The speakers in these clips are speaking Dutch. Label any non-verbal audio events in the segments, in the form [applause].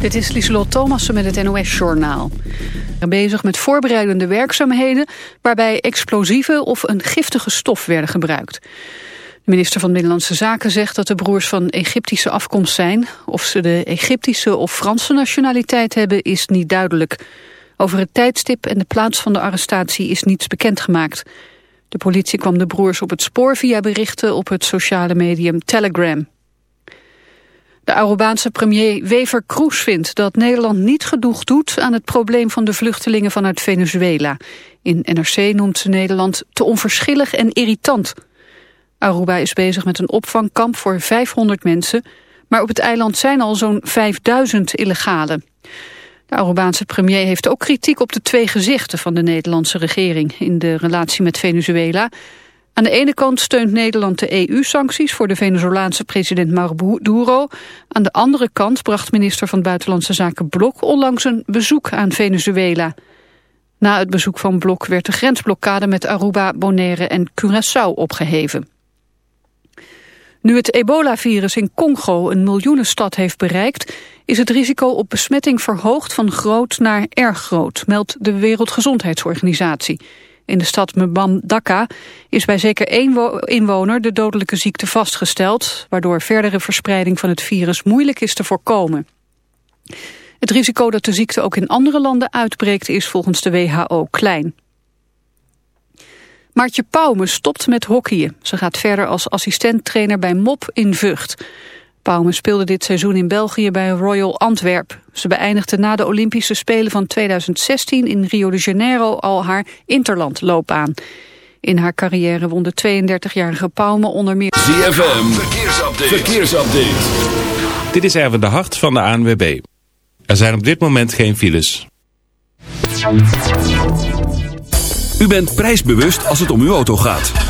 Dit is Lieselot Thomassen met het NOS-journaal. Bezig met voorbereidende werkzaamheden... waarbij explosieven of een giftige stof werden gebruikt. De minister van Binnenlandse Zaken zegt dat de broers van Egyptische afkomst zijn. Of ze de Egyptische of Franse nationaliteit hebben is niet duidelijk. Over het tijdstip en de plaats van de arrestatie is niets bekendgemaakt. De politie kwam de broers op het spoor via berichten op het sociale medium Telegram. De Arubaanse premier Wever Kroes vindt dat Nederland niet genoeg doet aan het probleem van de vluchtelingen vanuit Venezuela. In NRC noemt ze Nederland te onverschillig en irritant. Aruba is bezig met een opvangkamp voor 500 mensen, maar op het eiland zijn al zo'n 5000 illegalen. De Arubaanse premier heeft ook kritiek op de twee gezichten van de Nederlandse regering in de relatie met Venezuela. Aan de ene kant steunt Nederland de EU-sancties voor de Venezolaanse president Maduro. Aan de andere kant bracht minister van Buitenlandse Zaken Blok onlangs een bezoek aan Venezuela. Na het bezoek van Blok werd de grensblokkade met Aruba, Bonaire en Curaçao opgeheven. Nu het ebola-virus in Congo een miljoenenstad heeft bereikt... is het risico op besmetting verhoogd van groot naar erg groot... meldt de Wereldgezondheidsorganisatie. In de stad Mbandaka is bij zeker één inwoner de dodelijke ziekte vastgesteld... waardoor verdere verspreiding van het virus moeilijk is te voorkomen. Het risico dat de ziekte ook in andere landen uitbreekt is volgens de WHO klein. Maartje Pauwme stopt met hockeyen. Ze gaat verder als assistenttrainer bij MOP in Vught. Pauwme speelde dit seizoen in België bij Royal Antwerp. Ze beëindigde na de Olympische Spelen van 2016 in Rio de Janeiro al haar interlandloopbaan. In haar carrière won de 32-jarige Pauwme onder meer... ZFM, verkeersupdate. verkeersupdate. Dit is Erwin de Hart van de ANWB. Er zijn op dit moment geen files. U bent prijsbewust als het om uw auto gaat.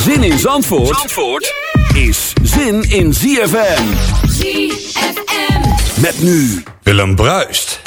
Zin in Zandvoort, Zandvoort is zin in ZFM. ZFM. Met nu Willem Bruist.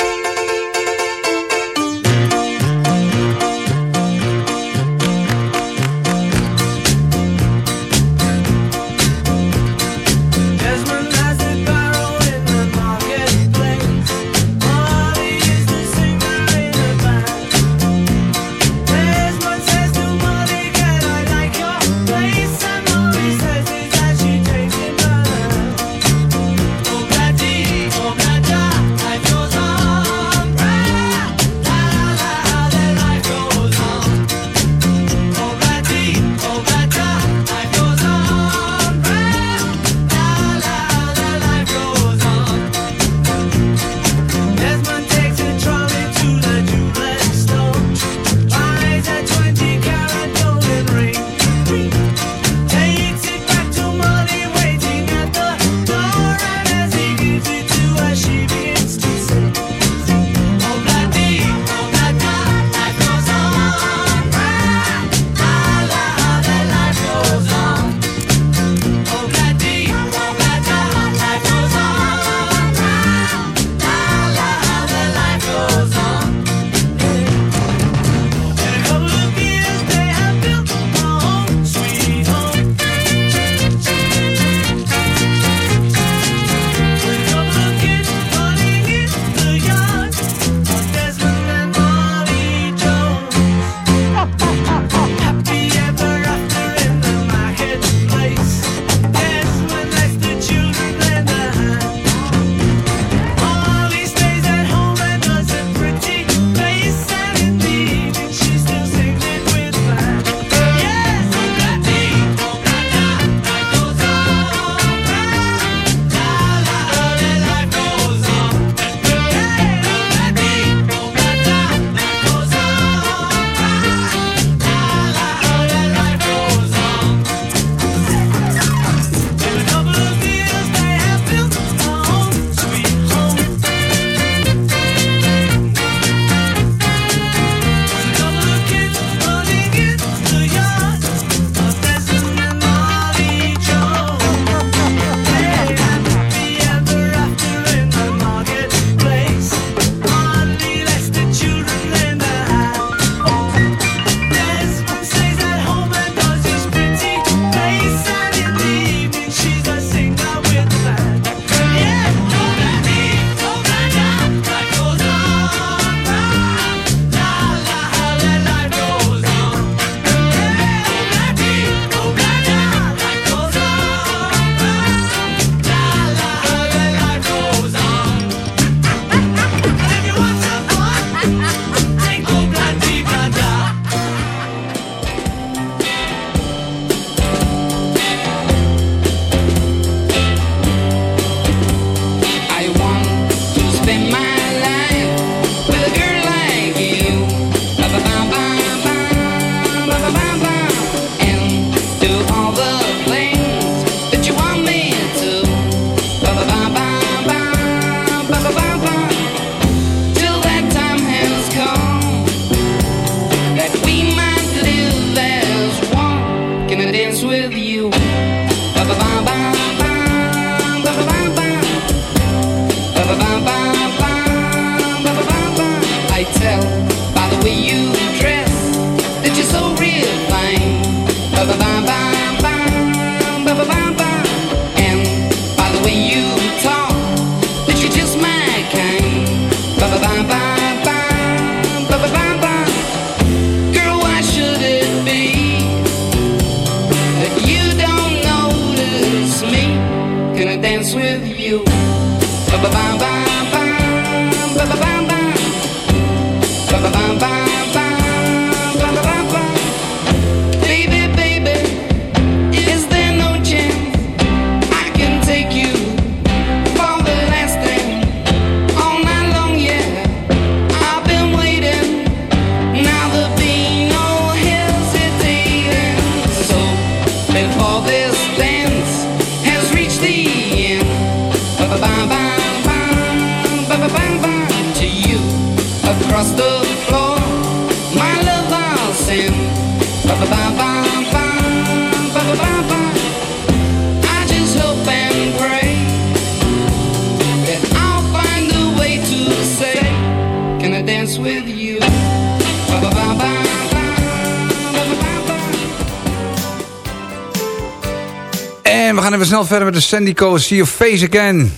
verder met de Sandy See your face again.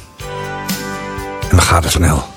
En we gaan er snel.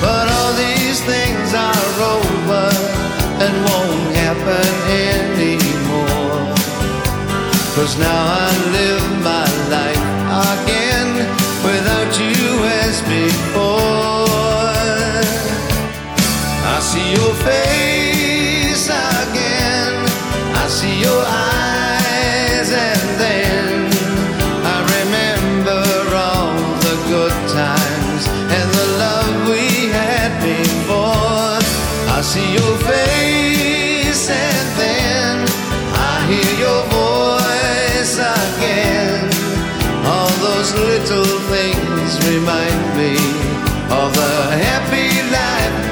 But all these things are over and won't happen now I live my life again without you as before. I see your face again, I see your eyes. remind me of the happy life.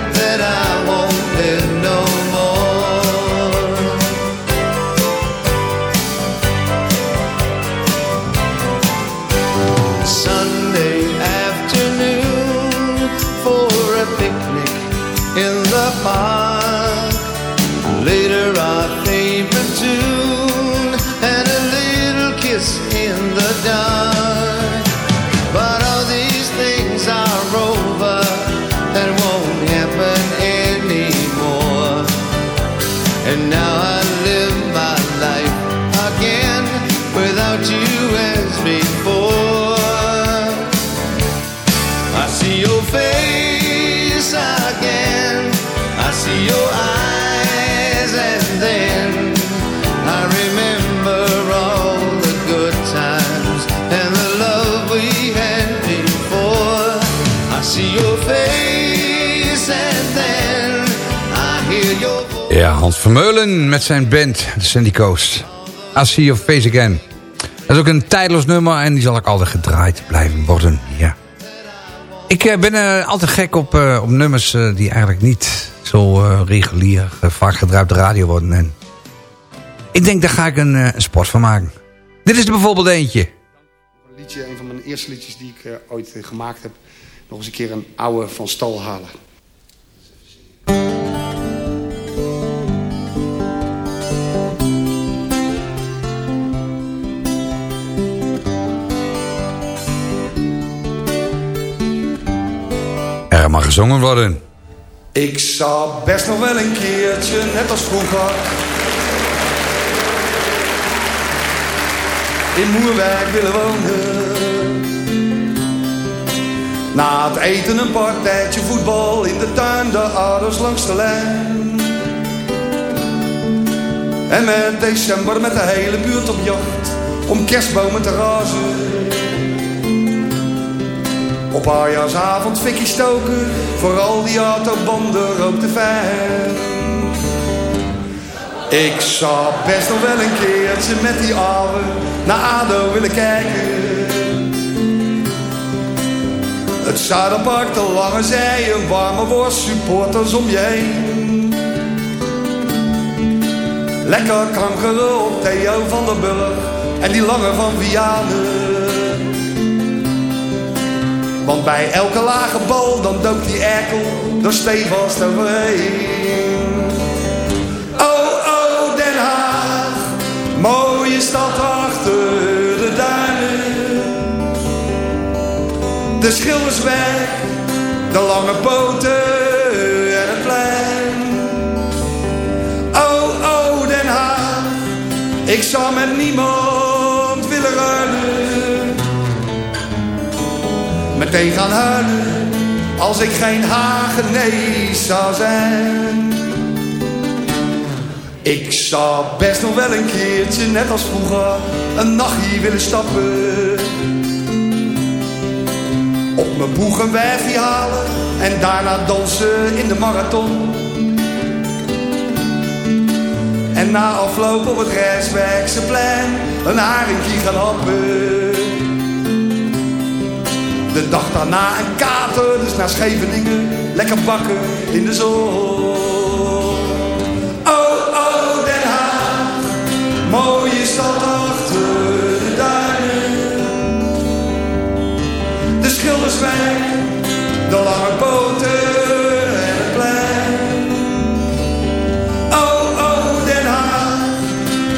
Ja, Hans Vermeulen met zijn band, de Sandy Coast. I See Your Face Again. Dat is ook een tijdloos nummer en die zal ik altijd gedraaid blijven worden. Ja. Ik eh, ben eh, altijd gek op, eh, op nummers die eigenlijk niet zo regulier vaak gedraaid op de radio worden. En ik denk, daar ga ik een sport van maken. Dit is er bijvoorbeeld eentje. Een liedje, een van mijn eerste liedjes die ik ooit gemaakt heb. Nog eens een keer een oude van stal halen. Ja, maar gezongen worden. Ik zou best nog wel een keertje, net als vroeger... in Moerwijk willen wonen. Na het eten een partijtje voetbal in de tuin, de ouders langs de lijn. En met december met de hele buurt op jacht om kerstbomen te razen. Op oudjaarsavond fikkie stoken, vooral die autobanden rookte fijn. Ik zou best nog wel een keertje met die ouwe naar ADO willen kijken. Het Zuiderpark, de lange zij, een warme worst, supporters om je heen. Lekker kankeren op Theo van der Burg en die lange van Vianen. Want bij elke lage bal, dan doopt die erkel er stevast overheen. Oh, oh, Den Haag, mooie stad achter de duinen. De Schildersweg, de lange poten en het plein. Oh, oh, Den Haag, ik zou met niemand Meteen gaan huilen, als ik geen Hagenees zou zijn. Ik zou best nog wel een keertje, net als vroeger, een nachtje willen stappen. Op mijn boeg een halen en daarna dansen in de marathon. En na afloop op het Rijswijkse plein een haringje gaan happen. De dag daarna een kater, dus naar Scheveningen, lekker bakken in de zon. Oh, oh, Den Haag, mooie stad achter de duinen. De Schilderswijk, de lange boten. Oh, oh,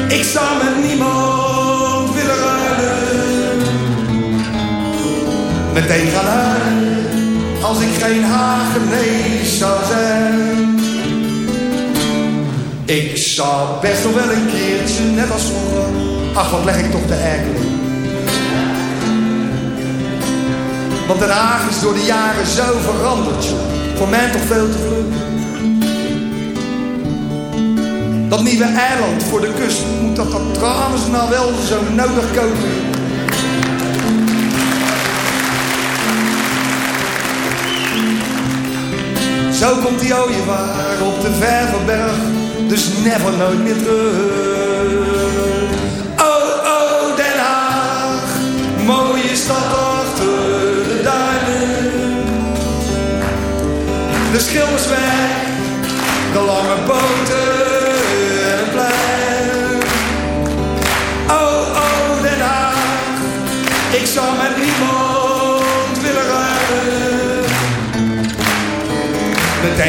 ik zou met niemand Meteen gaan huilen, als ik geen Hagenees zou zijn. Ik zou best nog wel een keertje, net als vroeger, ach wat leg ik toch de erkel Want Den Haag is door de jaren zo veranderd, voor mij toch veel te vlug. Dat nieuwe eiland voor de kust, moet dat, dat trouwens nou wel zo nodig kopen. Zo komt die ooievaar op de Ververberg, dus never nooit meer terug. Oh, oh, Den Haag, mooie stad achter de duinen. De Schildersweg, de lange boten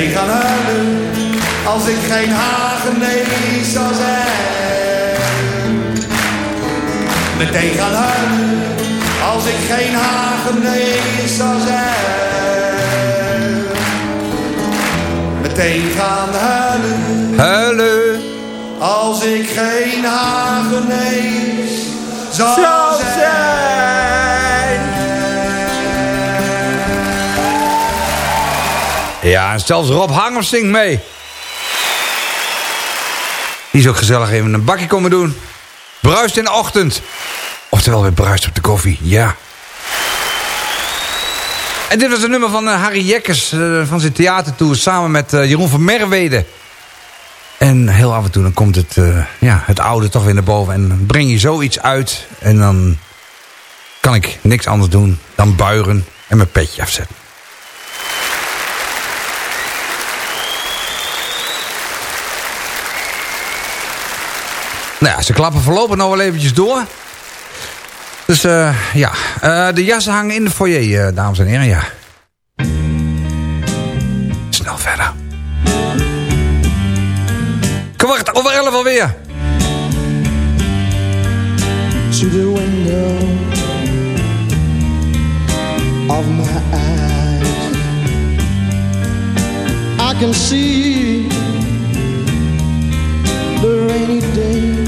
meteen gaan huilen als ik geen Hagenees zou zijn. Meteen gaan huilen als ik geen Hagenees zou zijn. Meteen gaan huilen Huilen. als ik geen Hagenees Zou zijn. En zelfs Rob Hangers zingt mee. Die is ook gezellig even een bakje komen doen. Bruist in de ochtend. Oftewel weer bruist op de koffie, ja. En dit was een nummer van eh, Harry Jekkers eh, van zijn theatertour... samen met eh, Jeroen van Merwede. En heel af en toe dan komt het, ja, het oude toch weer naar boven... en breng je zoiets uit... en dan kan ik niks anders doen dan buigen en mijn petje afzetten. Nou ja, ze klappen voorlopig nog wel eventjes door. Dus eh, ja, Eh, de jassen hangen in de foyer, eh, dames en heren, ja. Snel verder. Kwart over elf alweer. to the window of my eyes. I can see the rainy day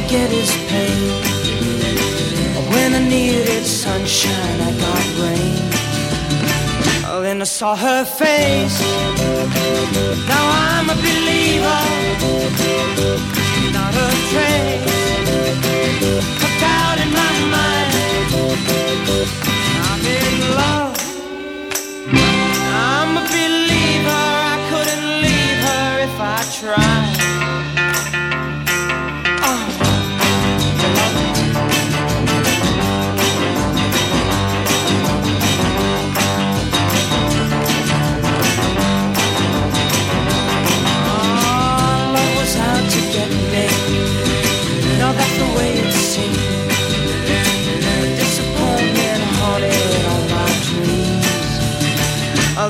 You get is pain. When I needed sunshine, I got rain. Oh, then I saw her face. Now I'm a believer. Not a trace of doubt in my mind. I'm in love.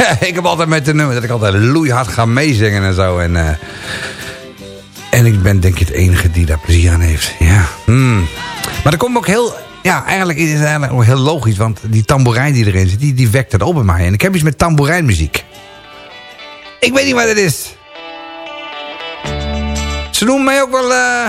[laughs] ik heb altijd met de nummer dat ik altijd loeihard ga meezingen en zo. En, eh, en ik ben denk ik het enige die daar plezier aan heeft. Ja. Hmm. Maar er komt ook heel... Ja, eigenlijk is het eigenlijk ook heel logisch. Want die tamboerijn die erin zit, die, die wekt het op bij mij. En ik heb iets met tamboerijnmuziek. Ik weet niet wat het is. Ze noemen mij ook wel... eh,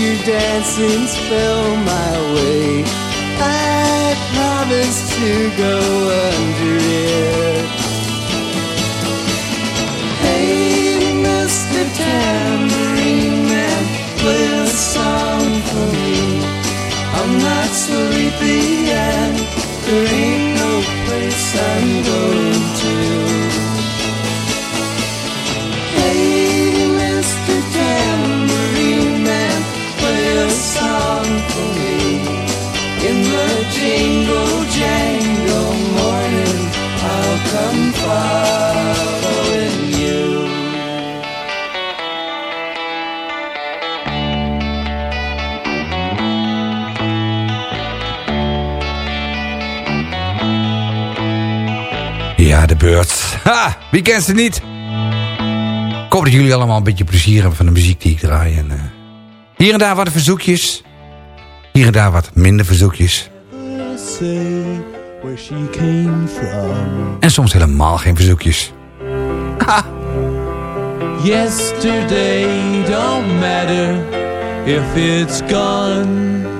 your dancing spell my way. I promise to go under it. Hey, Mr. Tambourine Man, play a song for me. I'm not sleepy and there ain't no place I'm going Ha, wie kent ze niet? Ik hoop dat jullie allemaal een beetje plezier hebben van de muziek die ik draai. En, eh, hier en daar wat verzoekjes. Hier en daar wat minder verzoekjes. En soms helemaal geen verzoekjes. Yesterday don't matter if it's gone.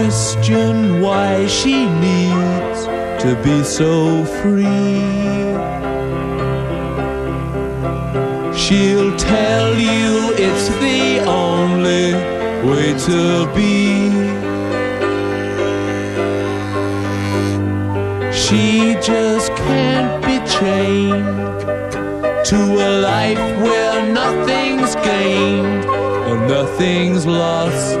Question why she needs to be so free. She'll tell you it's the only way to be. She just can't be chained to a life where nothing's gained and nothing's lost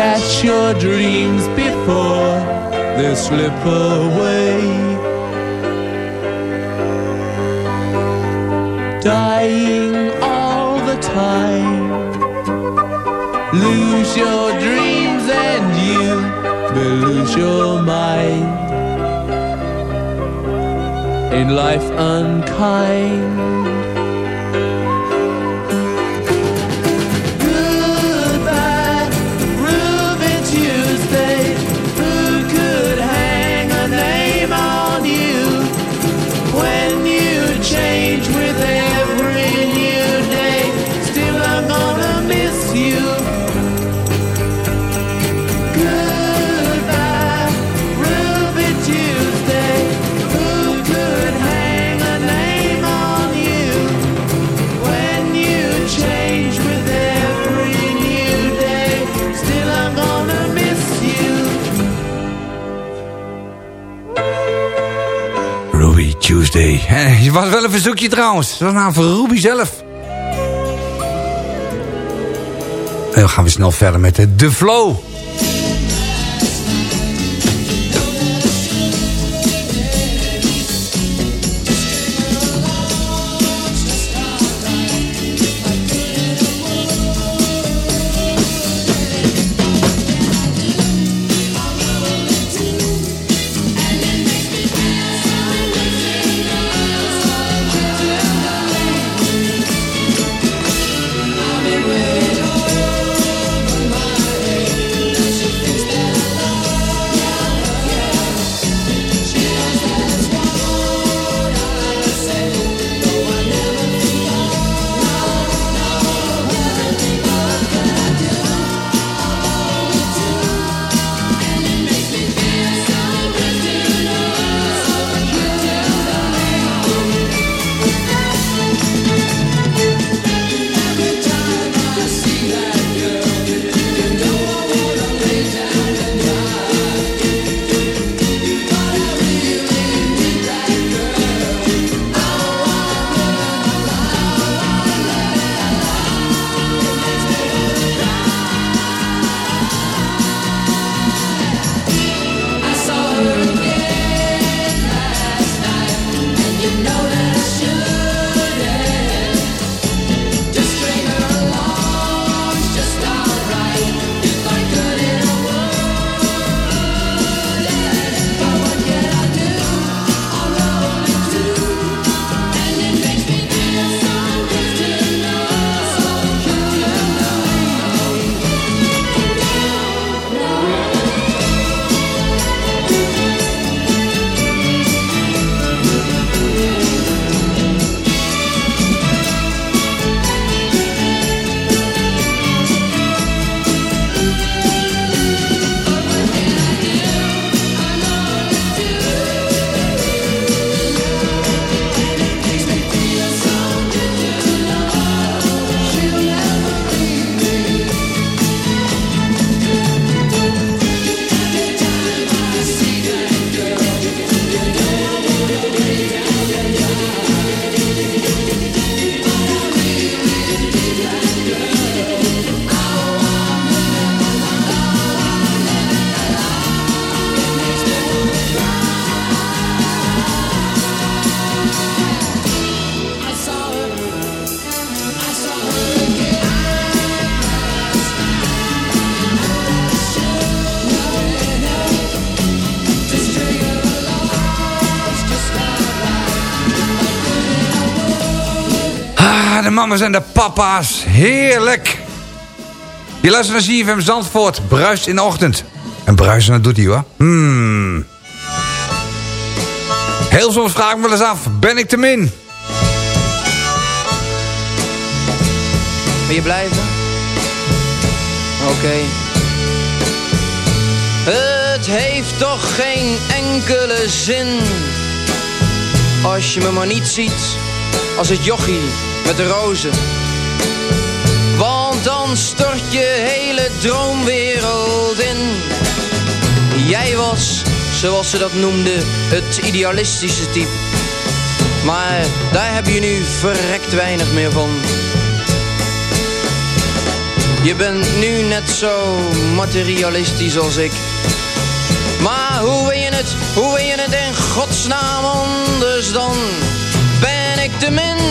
Catch your dreams before they slip away. Dying all the time lose your dreams and you may lose your mind. In life unkind. Tuesday. Het was wel een verzoekje trouwens. Dat was naam van Ruby zelf. En dan gaan we snel verder met de Flow. Mama's en de papa's. Heerlijk. Je luistert naar Zandvoort. Bruist in de ochtend. En bruisen, dat doet hij hoor. Hmm. Heel soms vraag ik me wel eens af. Ben ik te min? Wil je blijven? Oké. Het heeft toch geen enkele zin Als je me maar niet ziet Als het jochie met de rozen Want dan stort je hele droomwereld in Jij was, zoals ze dat noemden, het idealistische type Maar daar heb je nu verrekt weinig meer van je bent nu net zo materialistisch als ik. Maar hoe wil je het, hoe wil je het in godsnaam anders dan? Ben ik te min?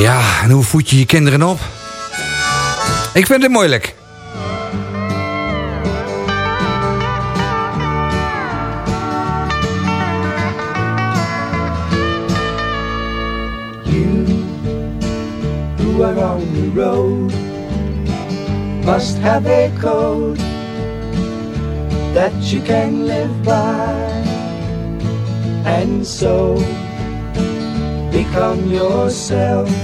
Ja, en hoe voed je je kinderen op? Ik vind het moeilijk. who are on the road must have a code that you can live by and so become yourself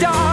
Star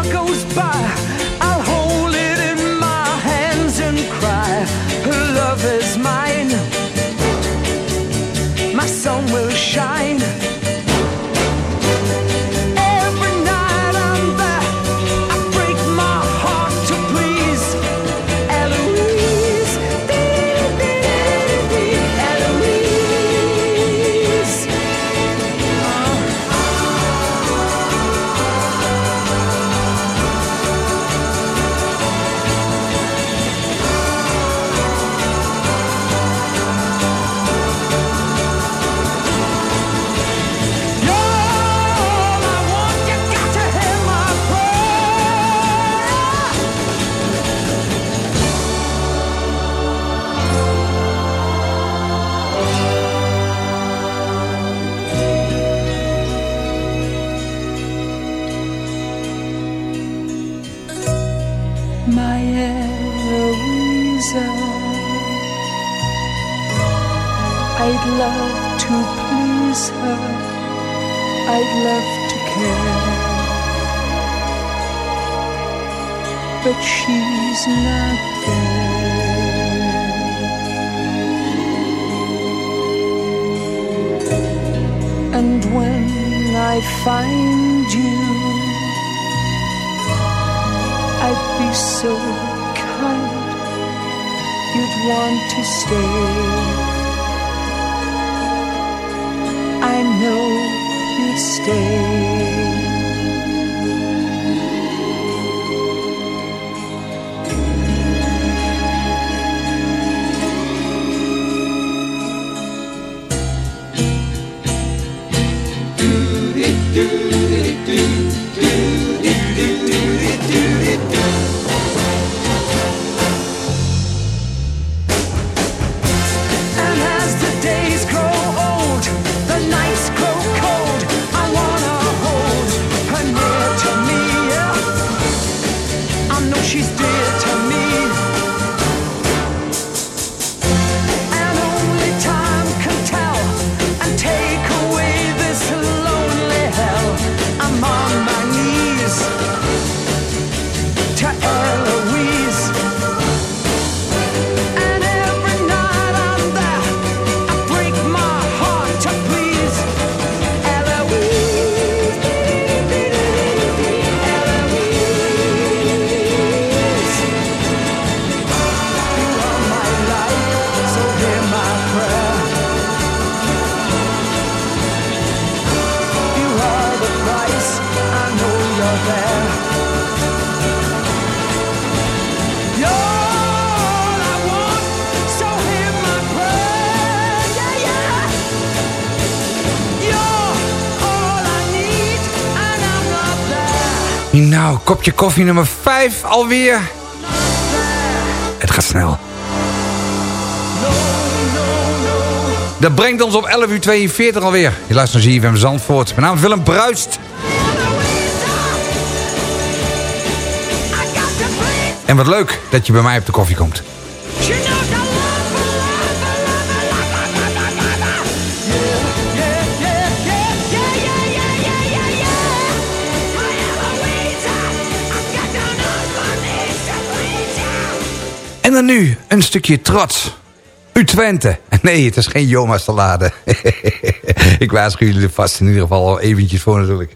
kopje koffie nummer 5 alweer. Het gaat snel. Dat brengt ons op 11 uur 42 alweer. Je luistert naar ZFM Zandvoort. Mijn naam is Willem Bruist. En wat leuk dat je bij mij op de koffie komt. En dan nu een stukje trots. U Twente. [laughs] Nee, het is geen Joma salade. [laughs] Ik waarschuw jullie er vast in ieder geval al eventjes voor natuurlijk.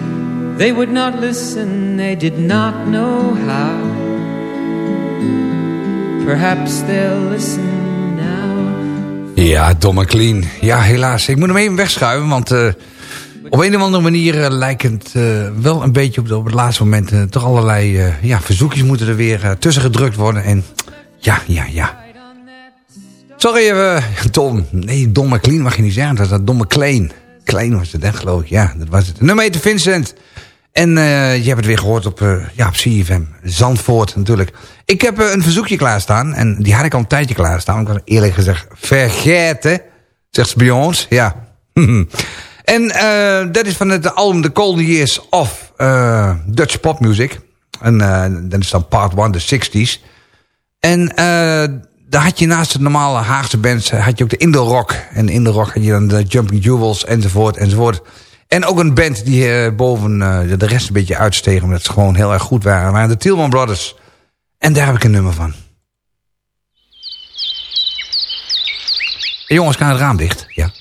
They would not listen, they did not know how. Perhaps they'll listen Ja, Don McLean. Ja, helaas. Ik moet hem even wegschuiven, want eh, op een of andere manier eh, lijkt het eh, wel een beetje op, op het laatste moment... toch allerlei ja, verzoekjes moeten er weer tussen gedrukt worden. En ja, ja, ja. Sorry, [laughs] Don. Nee, Don McLean mag je niet zeggen. Dat was dat Don McLean. Klein was het, hè, geloof ik. Ja, dat was het. Nummer 1 Vincent. En eh, je hebt het weer gehoord op, eh, ja, op. Zandvoort natuurlijk. Ik heb eh, een verzoekje klaarstaan. En die had ik al een tijdje klaarstaan. Ik had eerlijk gezegd vergeten. Zegt ze ons. Ja. [laughs] en dat is van het album The Golden Years of Dutch Pop Music. En dat is dan part 1, de 60s. En daar had je naast de normale Haagse bands... had je ook de Indo Rock. En de rock had je dan de Jumping Jewels enzovoort enzovoort. En ook een band die eh, boven eh, de rest een beetje uitstegen... omdat ze gewoon heel erg goed waren. Waren de Tielman Brothers. En daar heb ik een nummer van. Hey, jongens, kan het raam dicht? Ja.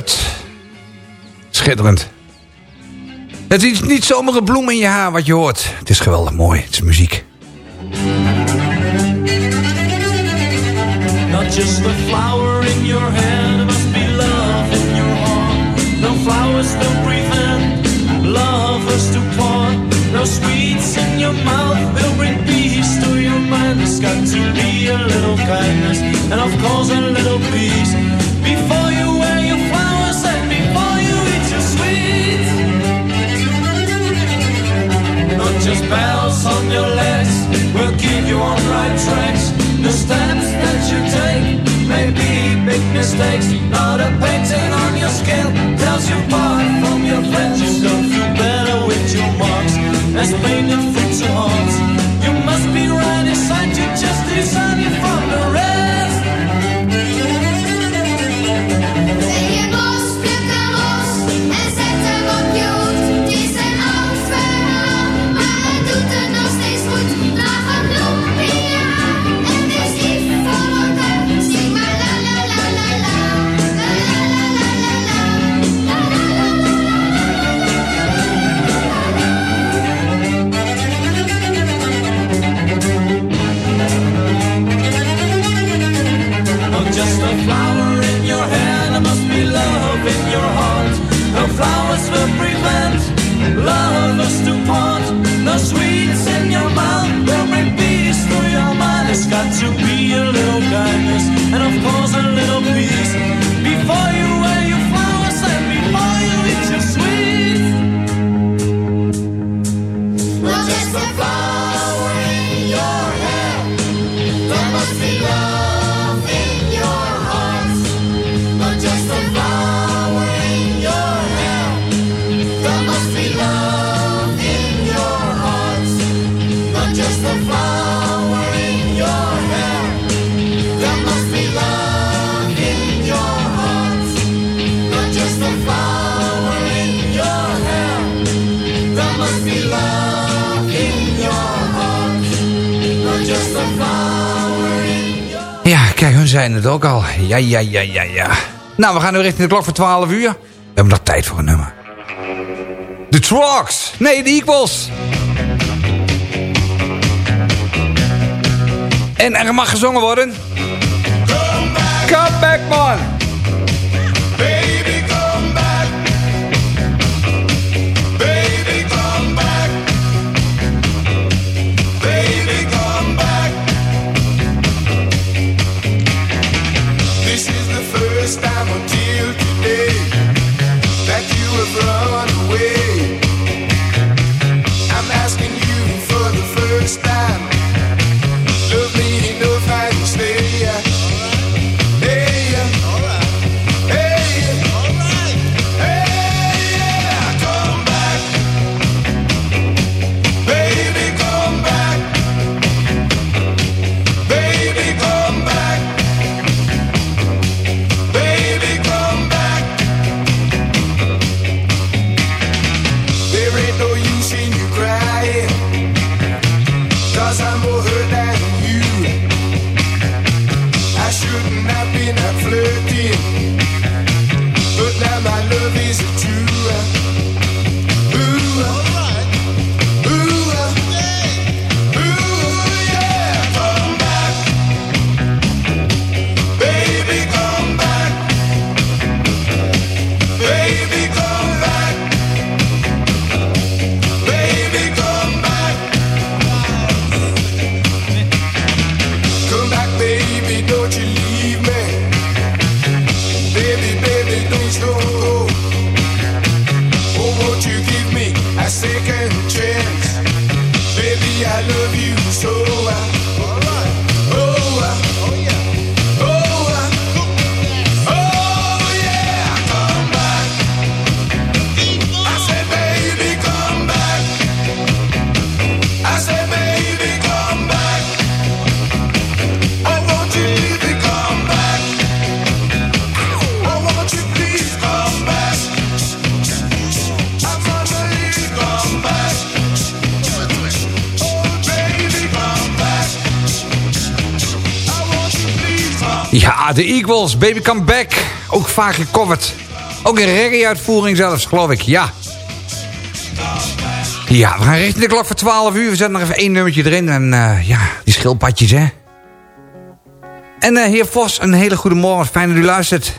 Bird. Schitterend. Het is niet zomaar een bloem in je haar wat je hoort. Het is geweldig mooi. Het is muziek. Not just the flower in your hand, must be love in your heart. No flowers, no breathing, lovers to part. No sweets in your mouth, they'll bring peace to your mind. There's got to be a little kindness, and of course Just bells on your legs will keep you on right tracks. The steps that you take may be big mistakes. Not a painting on your skin tells you far from your friends. You don't feel better with your marks. Explain your zijn het ook al. Ja, ja, ja, ja, ja. Nou, we gaan nu richting de klok voor 12 uur. We hebben nog tijd voor een nummer. De Trucks. Nee, de Equals. En er mag gezongen worden. Come back, man. I love you De Equals, Baby Come Back. Ook vaak gecoverd. Ook in reggae-uitvoering zelfs, geloof ik. Ja. Ja, we gaan richting de klok voor 12 uur. We zetten nog even één nummertje erin. En eh, ja, die schildpadjes, hè. En eh, heer Vos, een hele goede morgen. Fijn dat u luistert.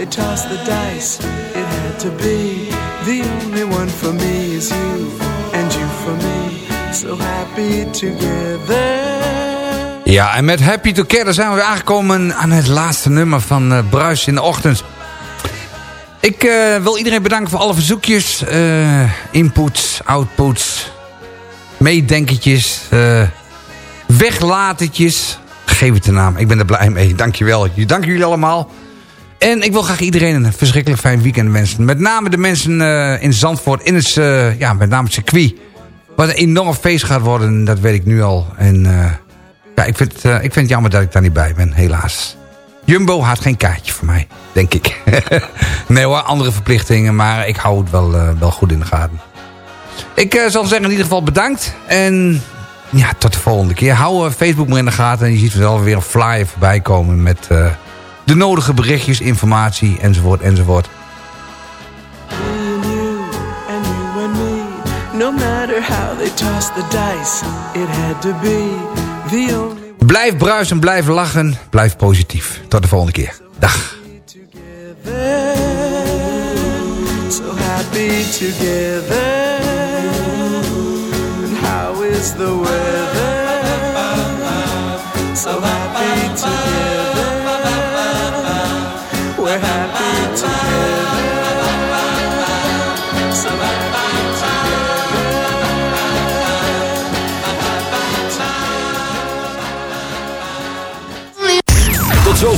They toss the dice, it had to be. The only one for me is you, and you for me. So happy together. Ja, en met Happy Together zijn we aangekomen aan het laatste nummer van eh, Bruis in de ochtend. Ik eh, wil iedereen bedanken voor alle verzoekjes, eh, inputs, outputs, meedenkertjes, weglatertjes. Geef het de naam, ik ben er blij mee. Dankjewel, dank jullie allemaal. En ik wil graag iedereen een verschrikkelijk fijn weekend wensen. Met name de mensen eh, in Zandvoort, in het, eh, ja, met name het circuit. Wat een enorm feest gaat worden, dat weet ik nu al. En eh, ja, ik vind, ik vind het jammer dat ik daar niet bij ben, helaas. Jumbo had geen kaartje voor mij, denk ik. [laughs] nee hoor, andere verplichtingen, maar ik hou het wel, wel goed in de gaten. Ik zal zeggen in ieder geval bedankt. En ja, tot de volgende keer. Hou Facebook maar in de gaten. En je ziet vanzelf weer een flyer voorbij komen met de nodige berichtjes, informatie enzovoort enzovoort. Blijf bruisen, blijf lachen, blijf positief. Tot de volgende keer. Dag. together. happy together. How is the weather? So happy together.